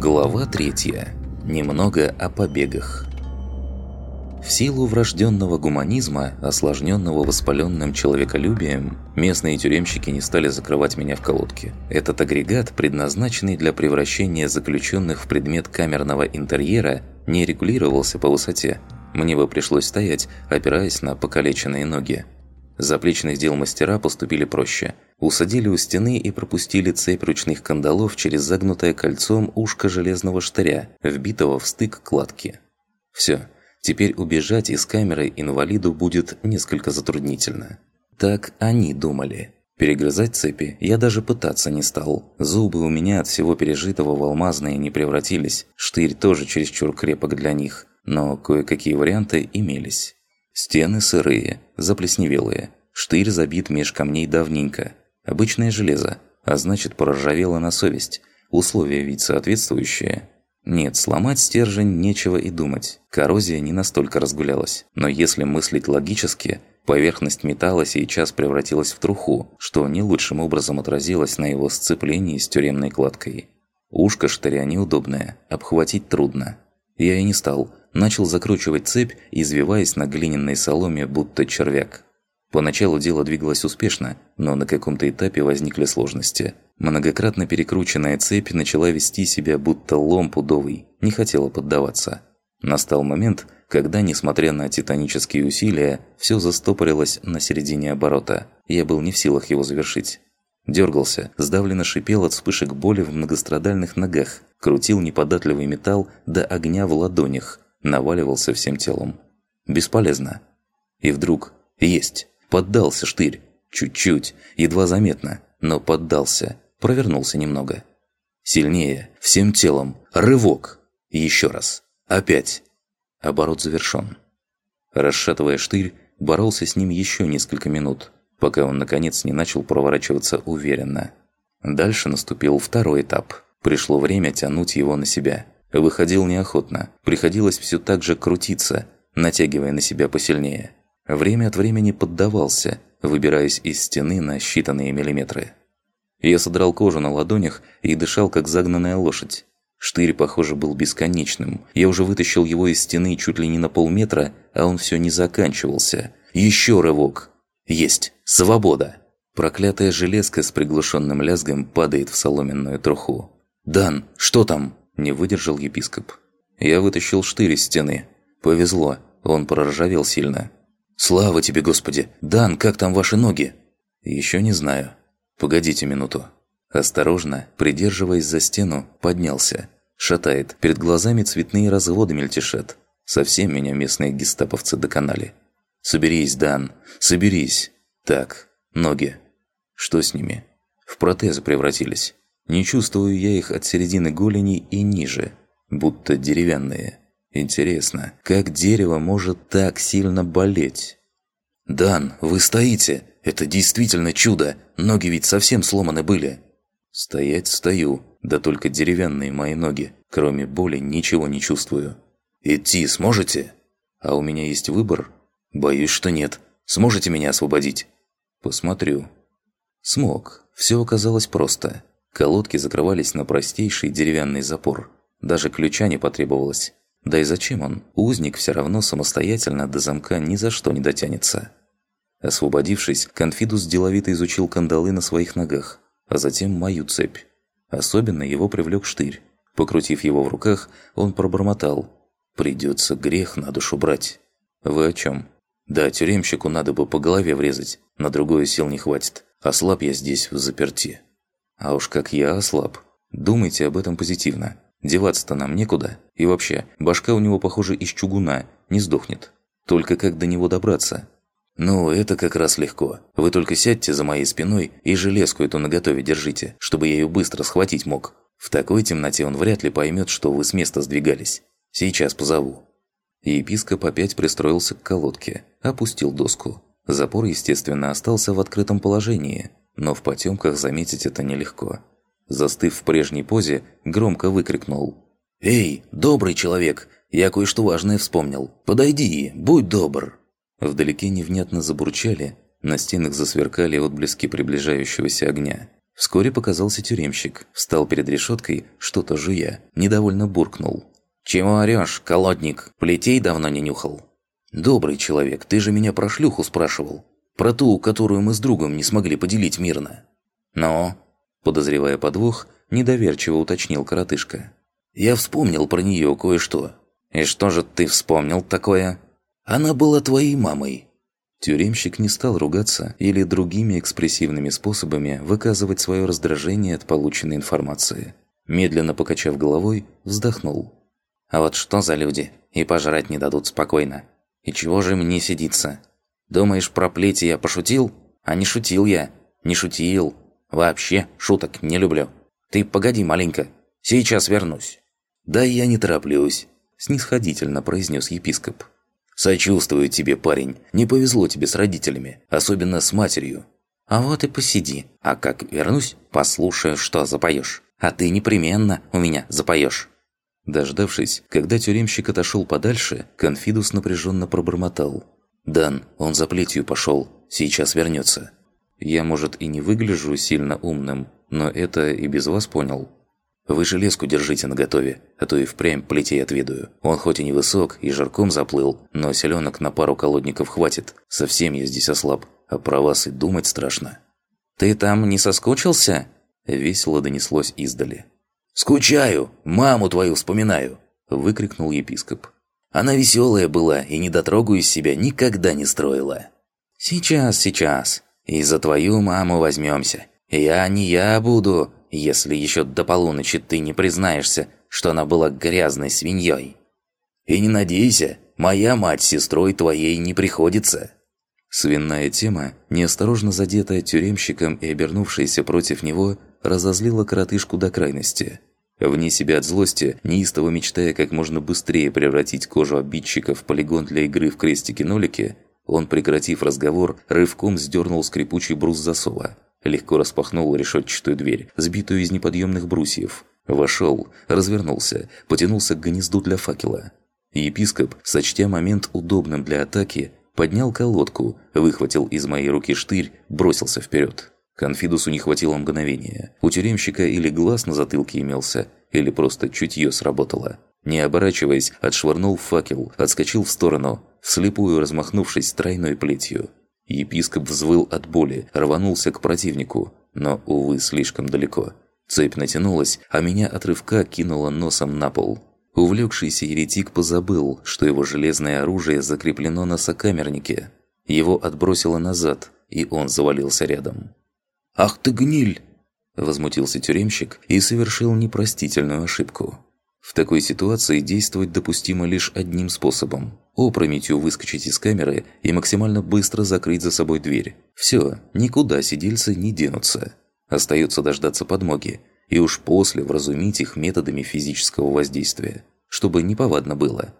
Глава третья. Немного о побегах. В силу врожденного гуманизма, осложненного воспаленным человеколюбием, местные тюремщики не стали закрывать меня в колодке. Этот агрегат, предназначенный для превращения заключенных в предмет камерного интерьера, не регулировался по высоте. Мне бы пришлось стоять, опираясь на покалеченные ноги. Заплечных дел мастера поступили проще. Усадили у стены и пропустили цепь ручных кандалов через загнутое кольцом ушко железного штыря, вбитого в стык кладки. Все. Теперь убежать из камеры инвалиду будет несколько затруднительно. Так они думали. Перегрызать цепи я даже пытаться не стал. Зубы у меня от всего пережитого в алмазные не превратились. Штырь тоже чересчур крепок для них. Но кое-какие варианты имелись. Стены сырые, заплесневелые. Штырь забит меж камней давненько. Обычное железо, а значит проржавело на совесть. Условия ведь соответствующие. Нет, сломать стержень нечего и думать. Коррозия не настолько разгулялась. Но если мыслить логически, поверхность металла сейчас превратилась в труху, что не лучшим образом отразилось на его сцеплении с тюремной кладкой. Ушко штыря неудобное, обхватить трудно. Я и не стал. Начал закручивать цепь, извиваясь на глиняной соломе, будто червяк. Поначалу дело двигалось успешно, но на каком-то этапе возникли сложности. Многократно перекрученная цепь начала вести себя будто лом пудовый, не хотела поддаваться. Настал момент, когда, несмотря на титанические усилия, все застопорилось на середине оборота. Я был не в силах его завершить. Дергался, сдавленно шипел от вспышек боли в многострадальных ногах, крутил неподатливый металл до огня в ладонях, наваливался всем телом. Бесполезно. И вдруг есть. Поддался штырь. Чуть-чуть, едва заметно, но поддался. Провернулся немного. Сильнее, всем телом. Рывок. Еще раз. Опять. Оборот завершен. Расшатывая штырь, боролся с ним еще несколько минут, пока он наконец не начал проворачиваться уверенно. Дальше наступил второй этап. Пришло время тянуть его на себя. Выходил неохотно. Приходилось все так же крутиться, натягивая на себя посильнее. Время от времени поддавался, выбираясь из стены на считанные миллиметры. Я содрал кожу на ладонях и дышал, как загнанная лошадь. Штырь, похоже, был бесконечным. Я уже вытащил его из стены чуть ли не на полметра, а он все не заканчивался. Еще рывок. Есть. Свобода. Проклятая железка с приглушенным лязгом падает в соломенную труху. «Дан, что там?» – не выдержал епископ. Я вытащил штырь из стены. Повезло, он проржавел сильно. «Слава тебе, Господи! Дан, как там ваши ноги?» «Еще не знаю. Погодите минуту». Осторожно, придерживаясь за стену, поднялся. Шатает, перед глазами цветные разводы мельтешат. Совсем меня местные гестаповцы доконали. «Соберись, Дан, соберись!» «Так, ноги. Что с ними?» «В протезы превратились. Не чувствую я их от середины голени и ниже, будто деревянные». Интересно, как дерево может так сильно болеть? «Дан, вы стоите! Это действительно чудо! Ноги ведь совсем сломаны были!» «Стоять стою, да только деревянные мои ноги. Кроме боли ничего не чувствую». «Идти сможете?» «А у меня есть выбор?» «Боюсь, что нет. Сможете меня освободить?» «Посмотрю». Смог. Все оказалось просто. Колодки закрывались на простейший деревянный запор. Даже ключа не потребовалось. Да и зачем он? Узник все равно самостоятельно до замка ни за что не дотянется. Освободившись, Конфидус деловито изучил кандалы на своих ногах, а затем мою цепь. Особенно его привлек штырь. Покрутив его в руках, он пробормотал. «Придется грех на душу брать». «Вы о чем?» «Да, тюремщику надо бы по голове врезать, на другое сил не хватит. Ослаб я здесь в заперти». «А уж как я ослаб. Думайте об этом позитивно. Деваться-то нам некуда. И вообще, башка у него, похоже, из чугуна, не сдохнет. Только как до него добраться? Ну, это как раз легко. Вы только сядьте за моей спиной и железку эту наготове держите, чтобы я ее быстро схватить мог. В такой темноте он вряд ли поймет, что вы с места сдвигались. Сейчас позову». Епископ опять пристроился к колодке, опустил доску. Запор, естественно, остался в открытом положении, но в потемках заметить это нелегко. Застыв в прежней позе, громко выкрикнул. «Эй, добрый человек! Я кое-что важное вспомнил. Подойди, будь добр!» Вдалеке невнятно забурчали, на стенах засверкали отблески приближающегося огня. Вскоре показался тюремщик, встал перед решеткой, что-то жуя, недовольно буркнул. «Чего орёшь, колодник? Плетей давно не нюхал?» «Добрый человек, ты же меня про шлюху спрашивал. Про ту, которую мы с другом не смогли поделить мирно». «Ну?» Подозревая подвох, недоверчиво уточнил коротышка. «Я вспомнил про нее кое-что». «И что же ты вспомнил такое?» «Она была твоей мамой». Тюремщик не стал ругаться или другими экспрессивными способами выказывать свое раздражение от полученной информации. Медленно покачав головой, вздохнул. «А вот что за люди? И пожрать не дадут спокойно. И чего же мне сидится? Думаешь, про плети я пошутил? А не шутил я. Не шутил. Вообще шуток не люблю. Ты погоди маленько. Сейчас вернусь». «Да я не тороплюсь», – снисходительно произнес епископ. «Сочувствую тебе, парень. Не повезло тебе с родителями, особенно с матерью». «А вот и посиди. А как вернусь, послушаю, что запоешь. А ты непременно у меня запоешь». Дождавшись, когда тюремщик отошел подальше, Конфидус напряженно пробормотал. «Дан, он за плетью пошел. Сейчас вернется». Я, может, и не выгляжу сильно умным, но это и без вас понял. Вы железку держите наготове, а то и впрямь плетей отведаю. Он хоть и невысок, и жарком заплыл, но селенок на пару колодников хватит. Совсем я здесь ослаб, а про вас и думать страшно». «Ты там не соскучился?» Весело донеслось издали. «Скучаю! Маму твою вспоминаю!» Выкрикнул епископ. «Она веселая была и недотрогу из себя никогда не строила». «Сейчас, сейчас. И за твою маму возьмемся. Я не я буду, если еще до полуночи ты не признаешься, что она была грязной свиньей. И не надейся, моя мать сестрой твоей не приходится». Свинная тема, неосторожно задетая тюремщиком и обернувшаяся против него, разозлила коротышку до крайности. Вне себя от злости, неистово мечтая как можно быстрее превратить кожу обидчика в полигон для игры в крестики-нолики, он, прекратив разговор, рывком сдернул скрипучий брус засова – Легко распахнул решетчатую дверь, сбитую из неподъемных брусьев. Вошел, развернулся, потянулся к гнезду для факела. Епископ, сочтя момент удобным для атаки, поднял колодку, выхватил из моей руки штырь, бросился вперед. Конфидусу не хватило мгновения. У тюремщика или глаз на затылке имелся, или просто чутье сработало. Не оборачиваясь, отшвырнул факел, отскочил в сторону, вслепую размахнувшись тройной плетью. Епископ взвыл от боли, рванулся к противнику, но, увы, слишком далеко. Цепь натянулась, а меня от рывка кинуло носом на пол. Увлекшийся еретик позабыл, что его железное оружие закреплено на сокамернике. Его отбросило назад, и он завалился рядом. «Ах ты гниль!» Возмутился тюремщик и совершил непростительную ошибку. В такой ситуации действовать допустимо лишь одним способом – опрометью выскочить из камеры и максимально быстро закрыть за собой дверь. Все, никуда сидельцы не денутся. Остается дождаться подмоги, и уж после вразумить их методами физического воздействия, чтобы неповадно было.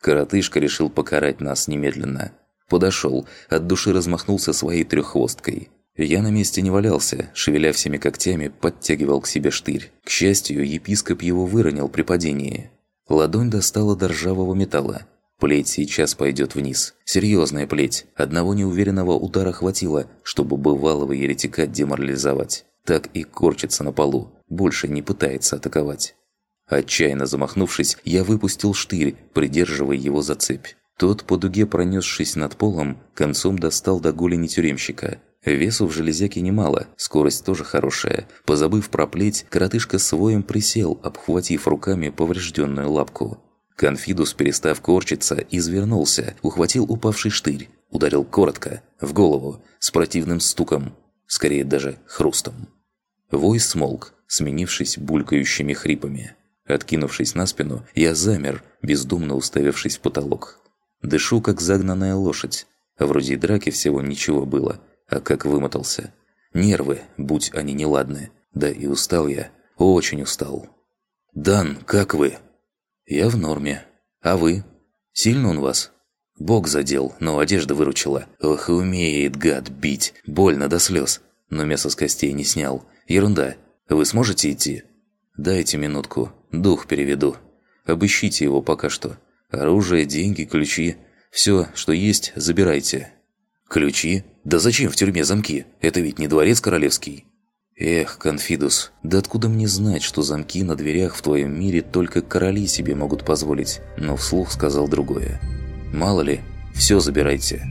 Коротышка решил покарать нас немедленно. Подошел, от души размахнулся своей треххвосткой – я на месте не валялся, шевеля всеми когтями, подтягивал к себе штырь. К счастью, епископ его выронил при падении. Ладонь достала до ржавого металла. Плеть сейчас пойдет вниз. Серьезная плеть. Одного неуверенного удара хватило, чтобы бывалого еретика деморализовать. Так и корчится на полу. Больше не пытается атаковать. Отчаянно замахнувшись, я выпустил штырь, придерживая его за цепь. Тот, по дуге пронесшись над полом, концом достал до голени тюремщика – Весу в железяке немало, скорость тоже хорошая. Позабыв про плеть, коротышка своим присел, обхватив руками поврежденную лапку. Конфидус, перестав корчиться, извернулся, ухватил упавший штырь, ударил коротко, в голову, с противным стуком, скорее даже хрустом. Вой смолк, сменившись булькающими хрипами. Откинувшись на спину, я замер, бездумно уставившись в потолок. Дышу, как загнанная лошадь. Вроде драки всего ничего было – а как вымотался. Нервы, будь они неладны. Да и устал я. Очень устал. «Дан, как вы?» «Я в норме. А вы? Сильно он вас?» Бог задел, но одежда выручила. Ох, умеет гад бить. Больно до слез. Но мясо с костей не снял. Ерунда. Вы сможете идти? Дайте минутку. Дух переведу. Обыщите его пока что. Оружие, деньги, ключи. Все, что есть, забирайте. Ключи? Да зачем в тюрьме замки? Это ведь не дворец королевский. «Эх, Конфидус, да откуда мне знать, что замки на дверях в твоем мире только короли себе могут позволить?» Но вслух сказал другое. «Мало ли, все забирайте».